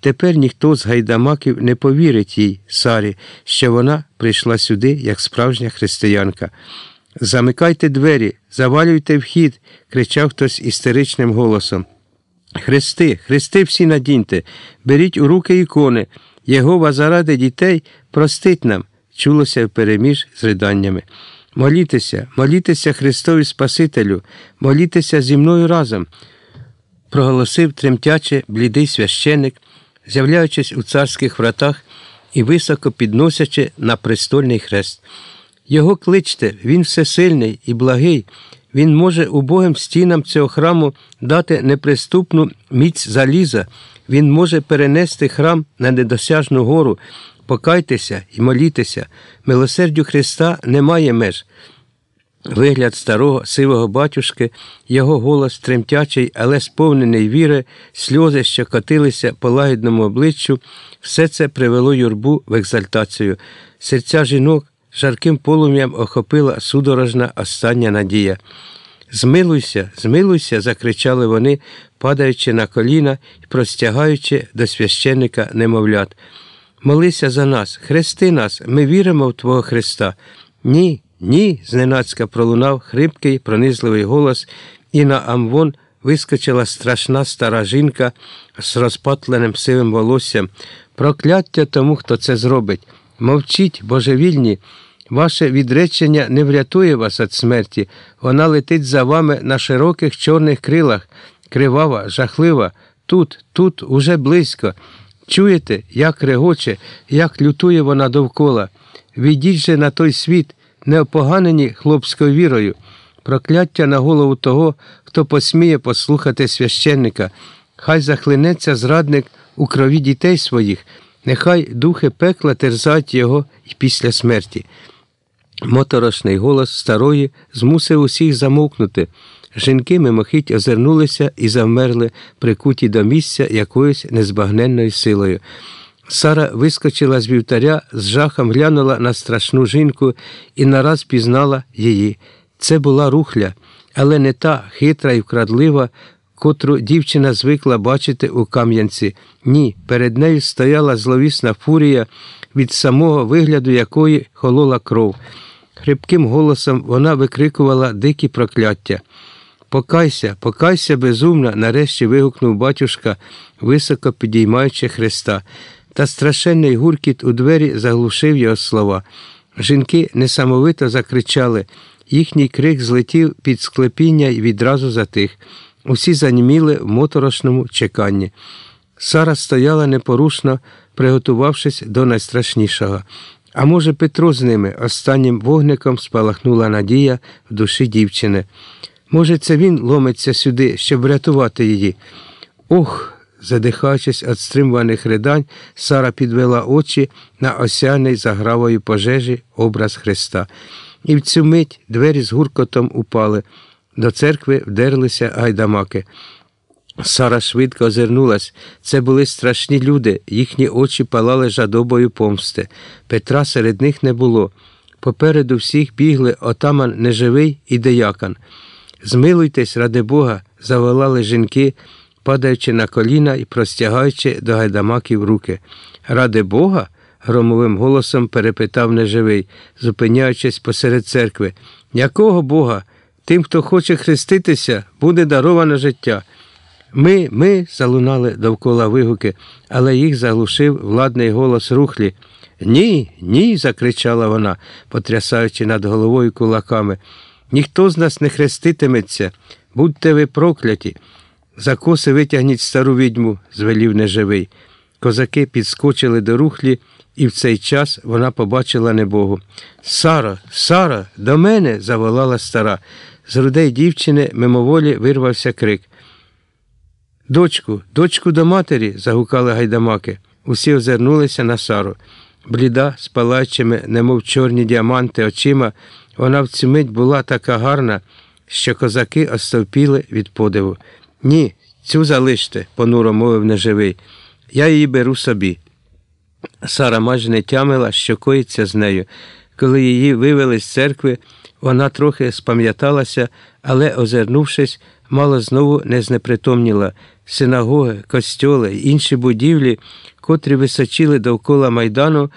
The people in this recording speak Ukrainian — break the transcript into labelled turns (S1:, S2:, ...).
S1: Тепер ніхто з гайдамаків не повірить їй, Сарі, що вона прийшла сюди як справжня християнка. Замикайте двері, завалюйте вхід, кричав хтось істеричним голосом. Хрести, хрести всі надіньте, беріть у руки ікони. Єгова заради дітей простить нам, чулося впереміж з риданнями. Молітеся, молітеся Христові Спасителю, молітеся зі мною разом, проголосив тремтяче блідий священик, з'являючись у царських вратах і високо підносячи на престольний хрест. Його кличте, він всесильний і благий. Він може убогим стінам цього храму дати неприступну міць заліза. Він може перенести храм на недосяжну гору. Покайтеся і молітеся. Милосердю Христа немає меж. Вигляд старого сивого батюшки, його голос тремтячий, але сповнений віри, сльози, що катилися по лагідному обличчю, все це привело юрбу в екзальтацію. Серця жінок жарким полум'ям охопила судорожна остання надія. Змилуйся, змилуйся, закричали вони, падаючи на коліна і простягаючи до священника немовлят. Молися за нас, хрести нас, ми віримо в Твого Христа. Ні, ні, зненацька пролунав хрипкий, пронизливий голос, і на Амвон вискочила страшна стара жінка з розпатленим сивим волоссям. Прокляття тому, хто це зробить. Мовчіть, божевільні. Ваше відречення не врятує вас від смерті. Вона летить за вами на широких чорних крилах, кривава, жахлива, тут, тут, уже близько. Чуєте, як регоче, як лютує вона довкола. Відіть же на той світ, не опоганені хлопською вірою, прокляття на голову того, хто посміє послухати священника. Хай захлинеться зрадник у крові дітей своїх, нехай духи пекла терзають його і після смерті. Моторошний голос старої змусив усіх замовкнути. Жінки мимохідь озирнулися і завмерли, прикуті до місця якоюсь незбагненною силою. Сара вискочила з вівтаря, з жахом глянула на страшну жінку і нараз пізнала її. Це була рухля, але не та хитра і вкрадлива, котру дівчина звикла бачити у Кам'янці. Ні, перед нею стояла зловісна фурія, від самого вигляду якої холола кров. Хрипким голосом вона викрикувала дикі прокляття. Покайся, покайся, безумна, нарешті вигукнув батюшка, високо підіймаючи хреста. Та страшенний гуркіт у двері заглушив його слова. Жінки несамовито закричали. Їхній крик злетів під склепіння і відразу затих. Усі заніміли в моторошному чеканні. Сара стояла непорушно, приготувавшись до найстрашнішого. А може, Петро з ними останнім вогником спалахнула надія в душі дівчини. Може, це він ломиться сюди, щоб врятувати її. Ох! Задихаючись від стримуваних ридань, Сара підвела очі на осяний загравою пожежі образ Христа. І в цю мить двері з гуркотом упали. До церкви вдерлися гайдамаки. Сара швидко озирнулась. Це були страшні люди, їхні очі палали жадобою помсти. Петра серед них не було. Попереду всіх бігли отаман неживий і деякан. Змилуйтесь, ради Бога, заволали жінки, падаючи на коліна і простягаючи до гайдамаків руки. Ради Бога? громовим голосом перепитав неживий, зупиняючись посеред церкви. Якого Бога? Тим, хто хоче хреститися, буде дароване життя. Ми, ми, залунали довкола вигуки, але їх заглушив владний голос рухлі. Ні, ні, закричала вона, потрясаючи над головою кулаками. Ніхто з нас не хреститиметься, будьте ви прокляті. За коси витягніть стару відьму, звелів неживий. Козаки підскочили до рухлі, і в цей час вона побачила небогу. Сара, Сара, до мене. заволала стара. З грудей дівчини мимоволі вирвався крик. Дочку, дочку до матері. загукали гайдамаки. Усі озирнулися на Сару. Бліда, з палаючими, немов чорні діаманти очима, вона в цю мить була така гарна, що козаки остовпіли від подиву. Ні, цю залиште, понуро мовив неживий. Я її беру собі. Сара майже не тямила, що коїться з нею. Коли її вивели з церкви, вона трохи спам'яталася, але, озирнувшись, мало знову не знепритомніла. Синагоги, костьоли, інші будівлі, котрі височили довкола майдану,